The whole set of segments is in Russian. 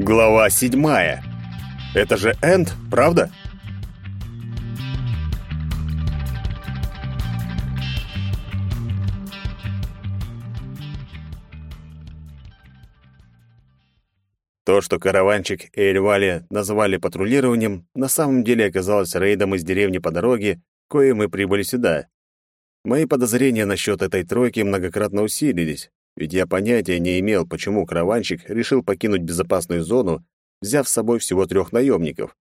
Глава седьмая. Это же Энд, правда? То, что караванчик и Эльвали называли патрулированием, на самом деле оказалось рейдом из деревни по дороге, кое мы прибыли сюда. Мои подозрения насчет этой тройки многократно усилились, ведь я понятия не имел, почему караванщик решил покинуть безопасную зону, взяв с собой всего трех наемников.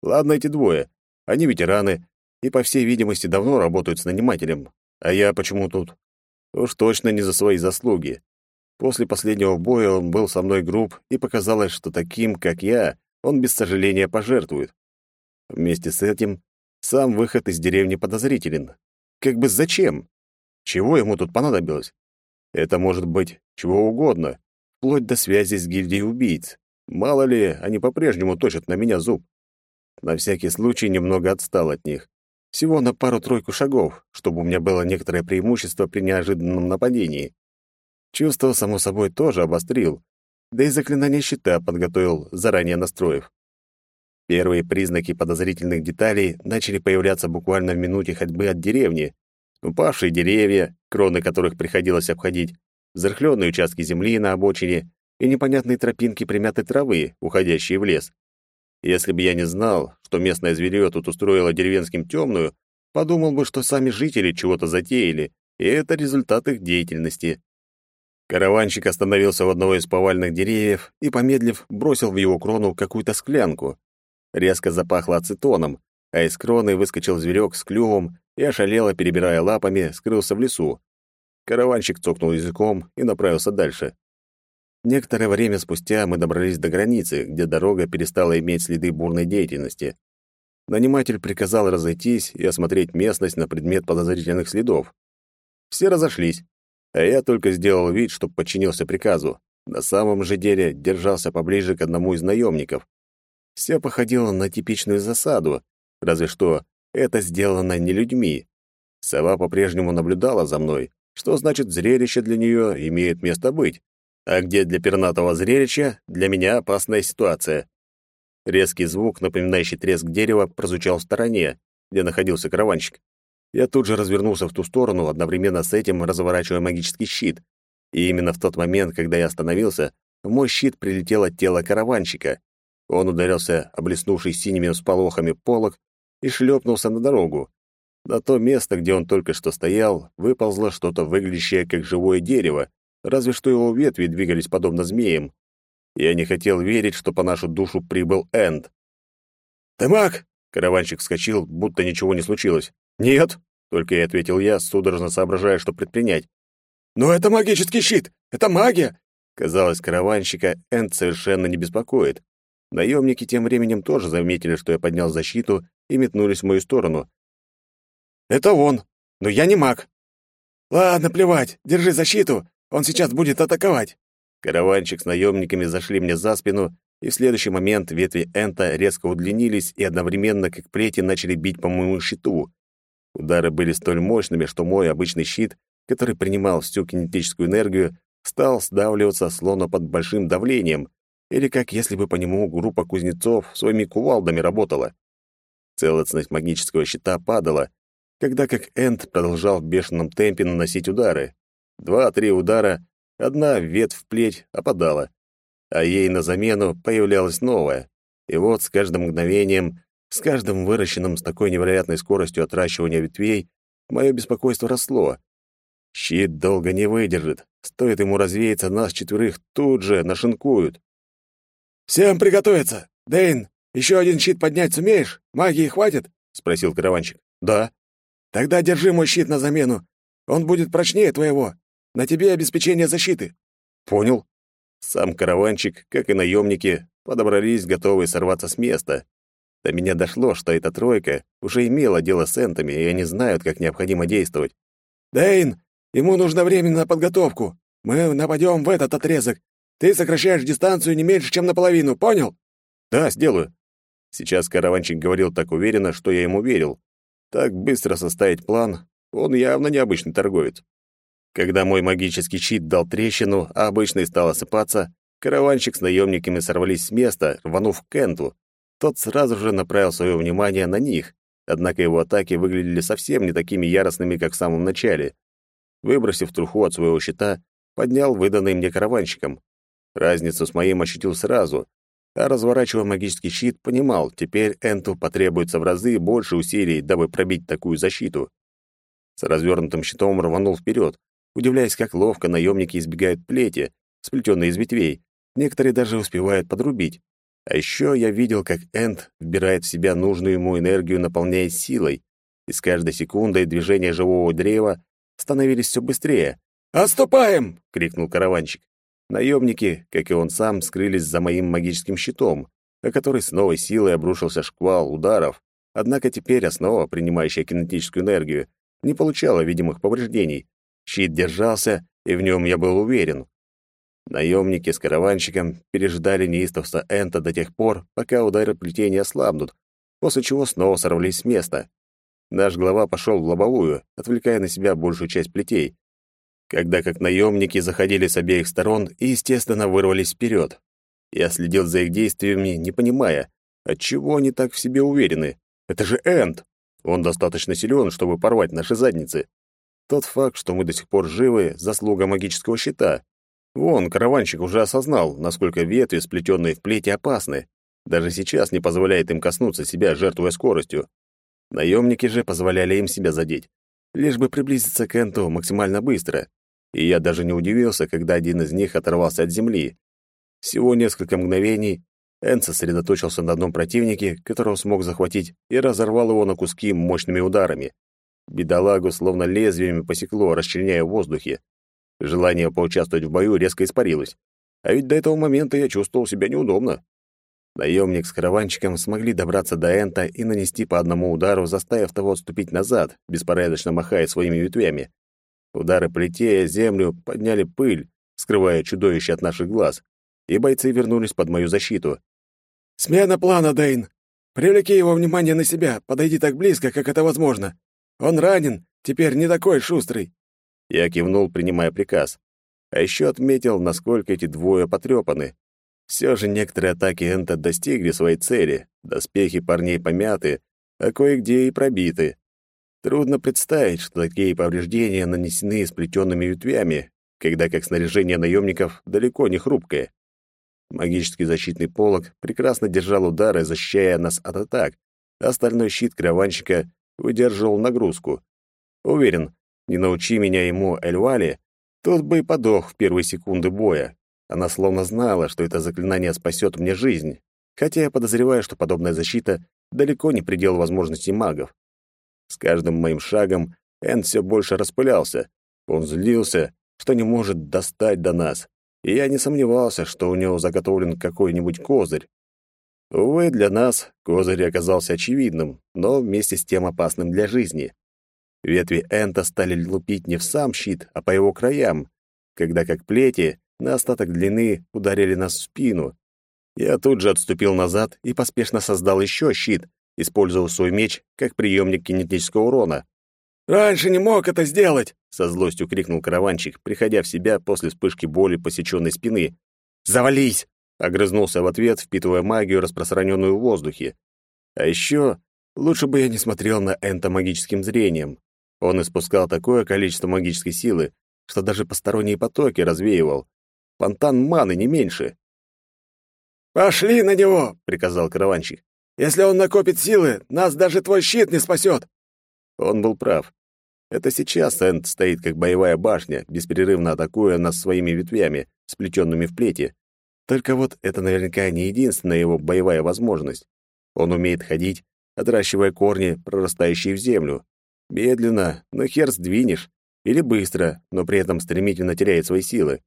Ладно, эти двое. Они ветераны и, по всей видимости, давно работают с нанимателем. А я почему тут? Уж точно не за свои заслуги. После последнего боя он был со мной груб, и показалось, что таким, как я, он без сожаления пожертвует. Вместе с этим сам выход из деревни подозрителен. Как бы зачем? Чего ему тут понадобилось? Это может быть чего угодно, вплоть до связи с гильдией убийц. Мало ли, они по-прежнему точат на меня зуб. На всякий случай немного отстал от них. Всего на пару-тройку шагов, чтобы у меня было некоторое преимущество при неожиданном нападении. Чувство, само собой, тоже обострил, да и заклинание щита подготовил, заранее настроив. Первые признаки подозрительных деталей начали появляться буквально в минуте ходьбы от деревни, Упавшие деревья, кроны которых приходилось обходить, взрыхленные участки земли на обочине и непонятные тропинки примятой травы, уходящие в лес. Если бы я не знал, что местное зверье тут устроило деревенским темную, подумал бы, что сами жители чего-то затеяли, и это результат их деятельности. Караванщик остановился у одного из повальных деревьев и, помедлив, бросил в его крону какую-то склянку. Резко запахло ацетоном, а из кроны выскочил зверек с клювом и, ошалело перебирая лапами, скрылся в лесу. Караванщик цокнул языком и направился дальше. Некоторое время спустя мы добрались до границы, где дорога перестала иметь следы бурной деятельности. Наниматель приказал разойтись и осмотреть местность на предмет подозрительных следов. Все разошлись, а я только сделал вид, что подчинился приказу. На самом же деле держался поближе к одному из наемников. Все походило на типичную засаду, разве что это сделано не людьми. Сова по-прежнему наблюдала за мной, что значит зрелище для нее имеет место быть. А где для пернатого зрелища, для меня опасная ситуация. Резкий звук, напоминающий треск дерева, прозвучал в стороне, где находился караванщик. Я тут же развернулся в ту сторону, одновременно с этим разворачивая магический щит. И именно в тот момент, когда я остановился, в мой щит прилетело тело караванщика. Он ударился облеснувший синими всполохами полог и шлепнулся на дорогу. На то место, где он только что стоял, выползло что-то выглядящее как живое дерево, разве что его ветви двигались подобно змеям. Я не хотел верить, что по нашу душу прибыл Энд. «Ты маг?» — караванщик вскочил, будто ничего не случилось. «Нет», — только и ответил я, судорожно соображая, что предпринять. «Но это магический щит! Это магия!» Казалось, караванщика Энд совершенно не беспокоит. Наемники тем временем тоже заметили, что я поднял защиту и метнулись в мою сторону. «Это он, но я не маг». «Ладно, плевать, держи защиту, он сейчас будет атаковать». Караванчик с наемниками зашли мне за спину, и в следующий момент ветви Энта резко удлинились и одновременно, как плети, начали бить по моему щиту. Удары были столь мощными, что мой обычный щит, который принимал всю кинетическую энергию, стал сдавливаться словно под большим давлением, или как если бы по нему группа кузнецов своими кувалдами работала. Целостность магического щита падала, когда как Энд продолжал в бешеном темпе наносить удары. Два-три удара, одна ветвь в плеть опадала, а ей на замену появлялась новая. И вот с каждым мгновением, с каждым выращенным с такой невероятной скоростью отращивания ветвей, мое беспокойство росло. Щит долго не выдержит. Стоит ему развеяться, нас четверых тут же нашинкуют. «Всем приготовиться! Дэйн, еще один щит поднять сумеешь? Магии хватит?» — спросил караванщик. «Да». «Тогда держи мой щит на замену. Он будет прочнее твоего. На тебе обеспечение защиты». «Понял». Сам караванщик, как и наемники, подобрались, готовые сорваться с места. До меня дошло, что эта тройка уже имела дело с энтами, и они знают, как необходимо действовать. «Дэйн, ему нужно время на подготовку. Мы нападем в этот отрезок. Ты сокращаешь дистанцию не меньше, чем наполовину, понял?» «Да, сделаю». Сейчас караванчик говорил так уверенно, что я ему верил. Так быстро составить план, он явно необычный торговец. Когда мой магический щит дал трещину, а обычный стал осыпаться, караванщик с наемниками сорвались с места, рванув к Кенту. Тот сразу же направил свое внимание на них, однако его атаки выглядели совсем не такими яростными, как в самом начале. Выбросив труху от своего щита, поднял выданный мне караванщиком. Разницу с моим ощутил сразу, а разворачивая магический щит, понимал, теперь Энту потребуется в разы больше усилий, дабы пробить такую защиту. С развернутым щитом рванул вперед, удивляясь, как ловко наемники избегают плети, сплетенные из ветвей. Некоторые даже успевают подрубить. А еще я видел, как Энт вбирает в себя нужную ему энергию, наполняясь силой, и с каждой секундой движения живого древа становились все быстрее. «Отступаем!» — крикнул караванщик. Наемники, как и он сам, скрылись за моим магическим щитом, о который с новой силой обрушился шквал ударов, однако теперь основа, принимающая кинетическую энергию, не получала видимых повреждений. Щит держался, и в нем я был уверен. Наемники с караванщиком переждали неистовство Энта до тех пор, пока удары плетения ослабнут, после чего снова сорвались с места. Наш глава пошел в лобовую, отвлекая на себя большую часть плетей, когда как наемники заходили с обеих сторон и, естественно, вырвались вперед. Я следил за их действиями, не понимая, отчего они так в себе уверены. Это же Энд! Он достаточно силен, чтобы порвать наши задницы. Тот факт, что мы до сих пор живы, заслуга магического щита. Вон, караванщик уже осознал, насколько ветви, сплетенные в плети, опасны. Даже сейчас не позволяет им коснуться себя, жертвуя скоростью. Наемники же позволяли им себя задеть, лишь бы приблизиться к Энту максимально быстро. И я даже не удивился, когда один из них оторвался от земли. Всего несколько мгновений Энт сосредоточился на одном противнике, которого смог захватить, и разорвал его на куски мощными ударами. Бедолагу словно лезвиями посекло, расчленяя в воздухе. Желание поучаствовать в бою резко испарилось. А ведь до этого момента я чувствовал себя неудобно. Наемник с караванчиком смогли добраться до Энта и нанести по одному удару, заставив того отступить назад, беспорядочно махая своими ветвями. Удары плетея землю подняли пыль, скрывая чудовище от наших глаз, и бойцы вернулись под мою защиту. «Смена плана, Дэйн! Привлеки его внимание на себя, подойди так близко, как это возможно. Он ранен, теперь не такой шустрый». Я кивнул, принимая приказ. А еще отметил, насколько эти двое потрепаны. Все же некоторые атаки Энта достигли своей цели, доспехи парней помяты, а кое-где и пробиты. Трудно представить, что такие повреждения нанесены сплетенными ветвями, когда как снаряжение наемников далеко не хрупкое. Магический защитный полог прекрасно держал удары, защищая нас от атак, а остальной щит крованщика выдерживал нагрузку. Уверен, не научи меня ему Эльвали, тот бы и подох в первые секунды боя. Она словно знала, что это заклинание спасет мне жизнь, хотя я подозреваю, что подобная защита далеко не предел возможностей магов. С каждым моим шагом Эн все больше распылялся. Он злился, что не может достать до нас, и я не сомневался, что у него заготовлен какой-нибудь козырь. Увы, для нас козырь оказался очевидным, но вместе с тем опасным для жизни. Ветви Энта стали лупить не в сам щит, а по его краям, когда как плети на остаток длины ударили нас в спину. Я тут же отступил назад и поспешно создал еще щит, используя свой меч как приемник кинетического урона. «Раньше не мог это сделать!» — со злостью крикнул караванчик, приходя в себя после вспышки боли посеченной спины. «Завались!» — огрызнулся в ответ, впитывая магию, распространенную в воздухе. А еще лучше бы я не смотрел на Энта магическим зрением. Он испускал такое количество магической силы, что даже посторонние потоки развеивал. Фонтан маны не меньше. «Пошли на него!» — приказал караванщик. «Если он накопит силы, нас даже твой щит не спасет!» Он был прав. Это сейчас Энд стоит как боевая башня, беспрерывно атакуя нас своими ветвями, сплетенными в плети. Только вот это наверняка не единственная его боевая возможность. Он умеет ходить, отращивая корни, прорастающие в землю. Медленно, но хер сдвинешь. Или быстро, но при этом стремительно теряет свои силы.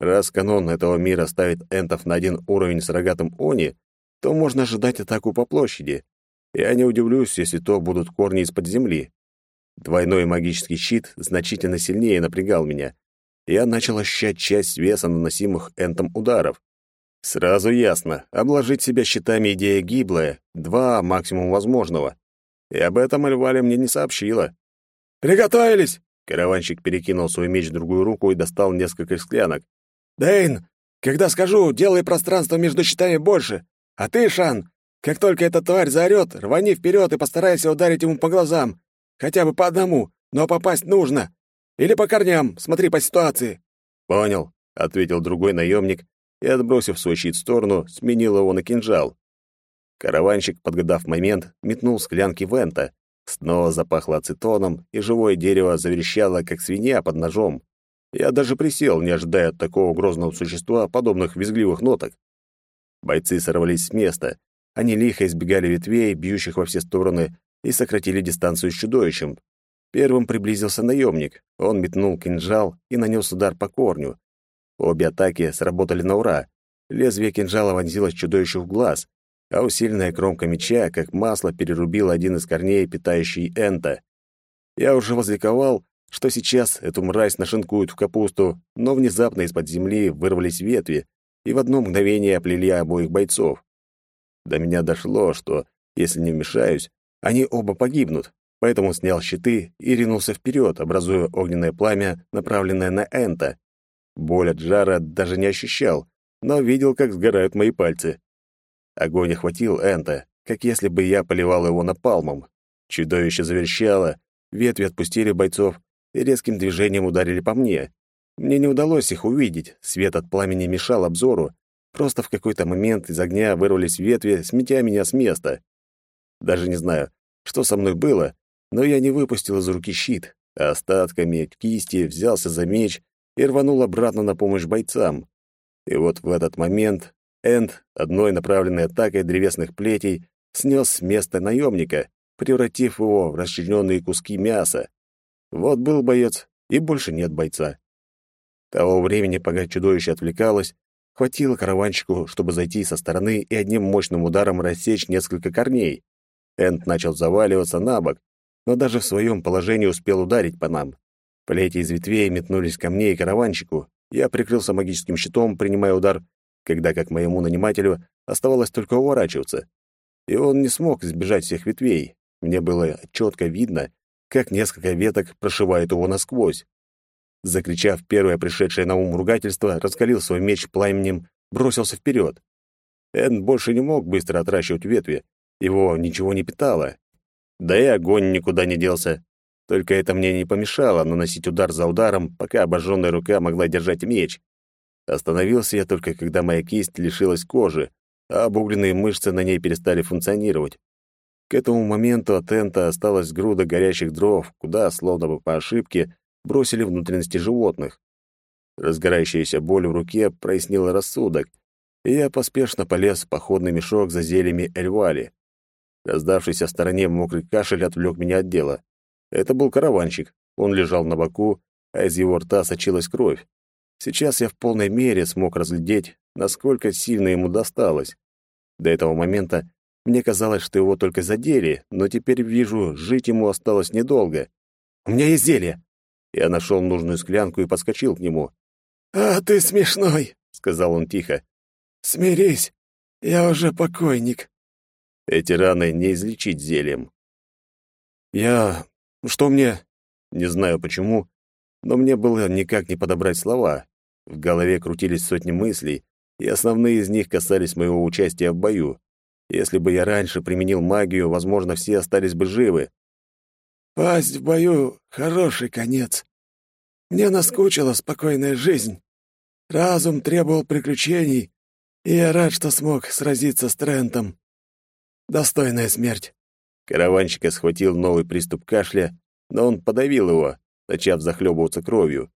Раз канон этого мира ставит энтов на один уровень с рогатым Они, то можно ожидать атаку по площади. Я не удивлюсь, если то будут корни из-под земли. Двойной магический щит значительно сильнее напрягал меня. Я начал ощущать часть веса наносимых энтом ударов. Сразу ясно, обложить себя щитами идея гиблая, два максимум возможного. И об этом Эльваля мне не сообщила. «Приготовились!» Караванщик перекинул свой меч в другую руку и достал несколько склянок. «Дэйн, Когда скажу, делай пространство между щитами больше. А ты, Шан, как только эта тварь заорет, рвани вперед и постарайся ударить ему по глазам. Хотя бы по одному, но попасть нужно. Или по корням, смотри по ситуации». «Понял», — ответил другой наемник и, отбросив свой щит в сторону, сменил его на кинжал. Караванщик, подгадав момент, метнул склянки Вента. Снова запахло ацетоном, и живое дерево заверещало, как свинья под ножом. Я даже присел, не ожидая от такого грозного существа подобных визгливых ноток. Бойцы сорвались с места. Они лихо избегали ветвей, бьющих во все стороны, и сократили дистанцию с чудовищем. Первым приблизился наемник. Он метнул кинжал и нанес удар по корню. Обе атаки сработали на ура. Лезвие кинжала вонзилось чудовищу в глаз, а усиленная кромка меча, как масло, перерубила один из корней, питающий Энта. Я уже возликовал, что сейчас эту мразь нашинкуют в капусту, но внезапно из-под земли вырвались ветви и в одно мгновение оплели обоих бойцов. До меня дошло, что, если не вмешаюсь, они оба погибнут, поэтому снял щиты и ринулся вперед, образуя огненное пламя, направленное на Энта. Боль от жара даже не ощущал, но видел, как сгорают мои пальцы. Огонь охватил Энта, как если бы я поливал его напалмом. Чудовище заверещало, ветви отпустили бойцов и резким движением ударили по мне. Мне не удалось их увидеть, свет от пламени мешал обзору. Просто в какой-то момент из огня вырвались ветви, сметя меня с места. Даже не знаю, что со мной было, но я не выпустил из руки щит, а остатками кисти взялся за меч и рванул обратно на помощь бойцам. И вот в этот момент Энд, одной направленной атакой древесных плетей, снес с места наемника, превратив его в расчлененные куски мяса. Вот был боец, и больше нет бойца. Того времени, пока чудовище отвлекалось, хватило караванщику, чтобы зайти со стороны и одним мощным ударом рассечь несколько корней. Энд начал заваливаться на бок, но даже в своем положении успел ударить по нам. Плети из ветвей метнулись ко мне и караванщику. Я прикрылся магическим щитом, принимая удар, когда, как моему нанимателю, оставалось только уворачиваться. И он не смог избежать всех ветвей. Мне было четко видно, как несколько веток прошивают его насквозь. Закричав первое пришедшее на ум ругательство, раскалил свой меч пламенем, бросился вперед. Эн больше не мог быстро отращивать ветви, его ничего не питало. Да и огонь никуда не делся. Только это мне не помешало наносить удар за ударом, пока обожженная рука могла держать меч. Остановился я только, когда моя кисть лишилась кожи, а обугленные мышцы на ней перестали функционировать. К этому моменту от тента осталась груда горящих дров, куда, словно бы по ошибке, бросили внутренности животных. Разгорающаяся боль в руке прояснила рассудок, и я поспешно полез в походный мешок за зельями Эльвали. Раздавшийся в стороне мокрый кашель отвлек меня от дела. Это был караванщик. Он лежал на боку, а из его рта сочилась кровь. Сейчас я в полной мере смог разглядеть, насколько сильно ему досталось. До этого момента мне казалось, что его только задели, но теперь вижу, жить ему осталось недолго. «У меня есть зелье!» Я нашел нужную склянку и подскочил к нему. «А ты смешной!» — сказал он тихо. «Смирись, я уже покойник». Эти раны не излечить зельем. «Я... что мне...» Не знаю почему, но мне было никак не подобрать слова. В голове крутились сотни мыслей, и основные из них касались моего участия в бою. Если бы я раньше применил магию, возможно, все остались бы живы. «Пасть в бою — хороший конец. Мне наскучила спокойная жизнь. Разум требовал приключений, и я рад, что смог сразиться с Трентом. Достойная смерть». Караванщика схватил новый приступ кашля, но он подавил его, начав захлебываться кровью.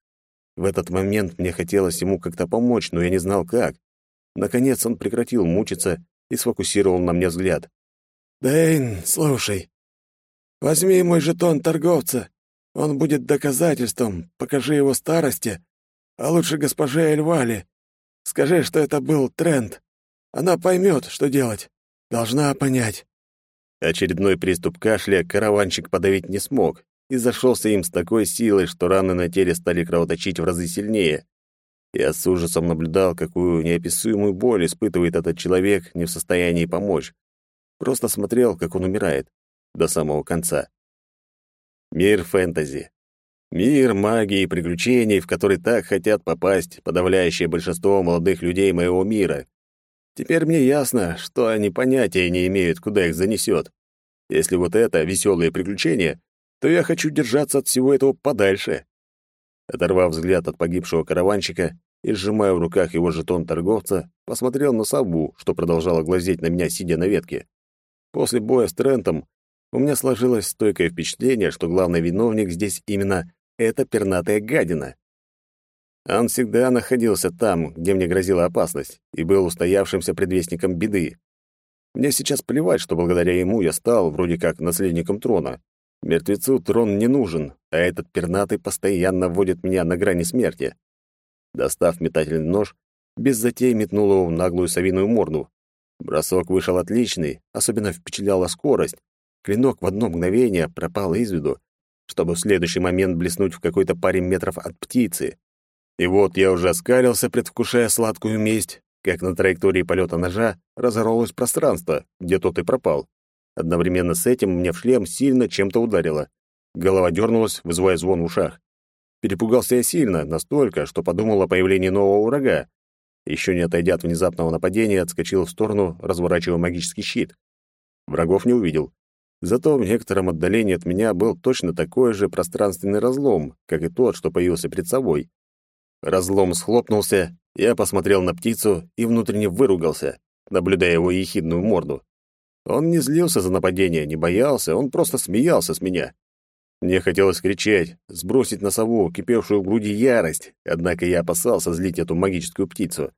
В этот момент мне хотелось ему как-то помочь, но я не знал как. Наконец он прекратил мучиться и сфокусировал на мне взгляд. «Дэйн, слушай, возьми мой жетон торговца. Он будет доказательством. Покажи его старости, а лучше госпоже Эльвали. Скажи, что это был тренд. Она поймет, что делать. Должна понять». Очередной приступ кашля караванщик подавить не смог, и зашелся им с такой силой, что раны на теле стали кровоточить в разы сильнее. Я с ужасом наблюдал, какую неописуемую боль испытывает этот человек, не в состоянии помочь. Просто смотрел, как он умирает, до самого конца. Мир фэнтези. Мир магии и приключений, в который так хотят попасть подавляющее большинство молодых людей моего мира. Теперь мне ясно, что они понятия не имеют, куда их занесет. Если вот это веселые приключения, то я хочу держаться от всего этого подальше. Оторвав взгляд от погибшего караванщика и сжимая в руках его жетон торговца, посмотрел на сову, что продолжала глазеть на меня, сидя на ветке. После боя с Трентом у меня сложилось стойкое впечатление, что главный виновник здесь именно эта пернатая гадина. Он всегда находился там, где мне грозила опасность, и был устоявшимся предвестником беды. Мне сейчас плевать, что благодаря ему я стал вроде как наследником трона. Мертвецу трон не нужен, а этот пернатый постоянно вводит меня на грани смерти. Достав метательный нож, без затей метнул его в наглую совиную морду. Бросок вышел отличный, особенно впечатляла скорость. Клинок в одно мгновение пропал из виду, чтобы в следующий момент блеснуть в какой-то паре метров от птицы. И вот я уже оскалился, предвкушая сладкую месть, как на траектории полета ножа разорвалось пространство, где тот и пропал. Одновременно с этим мне в шлем сильно чем-то ударило. Голова дернулась, вызывая звон в ушах. Перепугался я сильно, настолько, что подумал о появлении нового врага. Еще не отойдя от внезапного нападения, отскочил в сторону, разворачивая магический щит. Врагов не увидел. Зато в некотором отдалении от меня был точно такой же пространственный разлом, как и тот, что появился перед собой. Разлом схлопнулся, я посмотрел на птицу и внутренне выругался, наблюдая его ехидную морду. Он не злился за нападение, не боялся, он просто смеялся с меня. Мне хотелось кричать, сбросить на сову кипевшую в груди ярость, однако я опасался злить эту магическую птицу.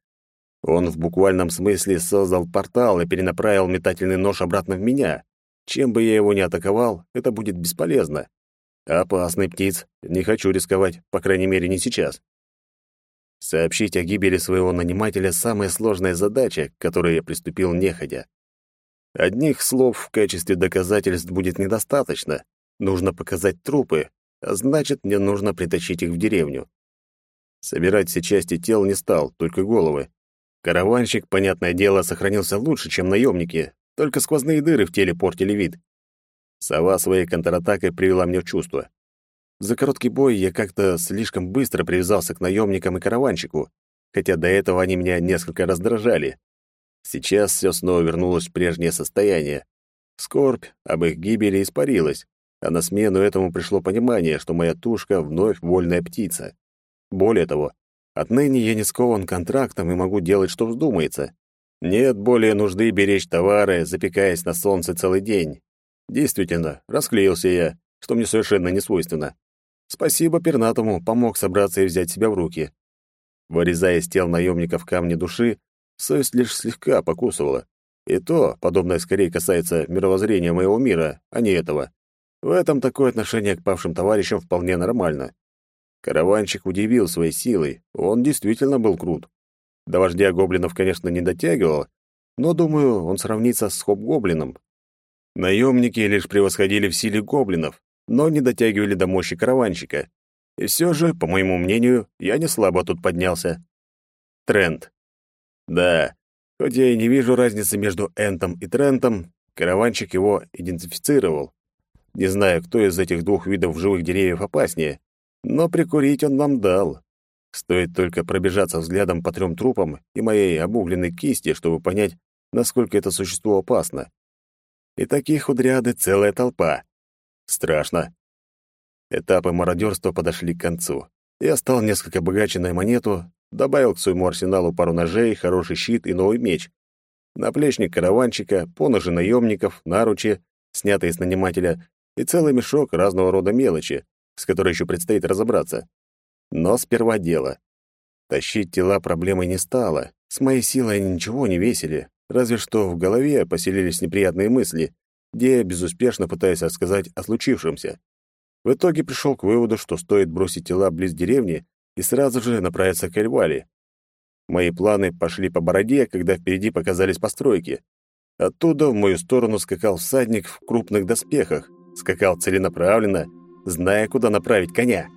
Он в буквальном смысле создал портал и перенаправил метательный нож обратно в меня. Чем бы я его ни атаковал, это будет бесполезно. Опасный птиц, не хочу рисковать, по крайней мере, не сейчас. Сообщить о гибели своего нанимателя — самая сложная задача, к которой я приступил неходя. Одних слов в качестве доказательств будет недостаточно. Нужно показать трупы, а значит, мне нужно притащить их в деревню. Собирать все части тел не стал, только головы. Караванщик, понятное дело, сохранился лучше, чем наемники, только сквозные дыры в теле портили вид. Сова своей контратакой привела мне в чувство. За короткий бой я как-то слишком быстро привязался к наемникам и караванщику, хотя до этого они меня несколько раздражали. Сейчас все снова вернулось в прежнее состояние. Скорбь об их гибели испарилась, а на смену этому пришло понимание, что моя тушка вновь вольная птица. Более того, отныне я не скован контрактом и могу делать, что вздумается. Нет более нужды беречь товары, запекаясь на солнце целый день. Действительно, расклеился я, что мне совершенно не свойственно. Спасибо пернатому, помог собраться и взять себя в руки. Вырезая из тел наемников камни души, совесть лишь слегка покусывала. И то, подобное скорее касается мировоззрения моего мира, а не этого. В этом такое отношение к павшим товарищам вполне нормально. Караванчик удивил своей силой, он действительно был крут. До вождя гоблинов, конечно, не дотягивал, но, думаю, он сравнится с хоп-гоблином. Наемники лишь превосходили в силе гоблинов, но не дотягивали до мощи караванщика. И все же, по моему мнению, я не слабо тут поднялся. Тренд. Да, хоть я и не вижу разницы между Энтом и Трентом, караванщик его идентифицировал. Не знаю, кто из этих двух видов живых деревьев опаснее, но прикурить он нам дал. Стоит только пробежаться взглядом по трем трупам и моей обугленной кисти, чтобы понять, насколько это существо опасно. И таких у целая толпа. Страшно. Этапы мародерства подошли к концу. Я стал несколько богаче на монету, Добавил к своему арсеналу пару ножей, хороший щит и новый меч. Наплечник караванчика, поножи наемников, наручи, снятые с нанимателя, и целый мешок разного рода мелочи, с которой еще предстоит разобраться. Но сперва дело. Тащить тела проблемой не стало. С моей силой они ничего не весили, разве что в голове поселились неприятные мысли, где я безуспешно пытаюсь рассказать о случившемся. В итоге пришел к выводу, что стоит бросить тела близ деревни и сразу же направиться к Эльвали. Мои планы пошли по бороде, когда впереди показались постройки. Оттуда в мою сторону скакал всадник в крупных доспехах, скакал целенаправленно, зная, куда направить коня.